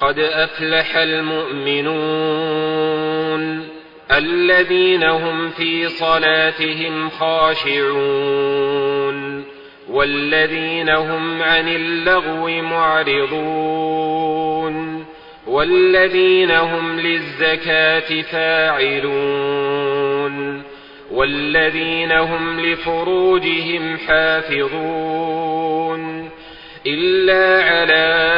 قد أفلح المؤمنون الذين هم في صلاتهم خاشعون والذين هم عن اللغو معرضون والذين هم للزكاة فاعلون والذين هم لفروجهم حافظون إلا على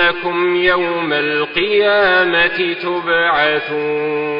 إنكم يوم القيامة تبعثون.